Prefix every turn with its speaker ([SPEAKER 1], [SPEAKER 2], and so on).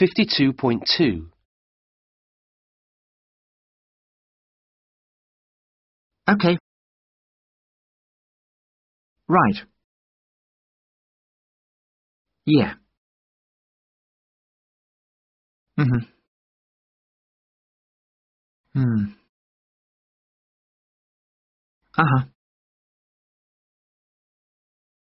[SPEAKER 1] 52.2
[SPEAKER 2] Okay. Right. Yeah. Mm-hmm. Hmm. Uh-huh.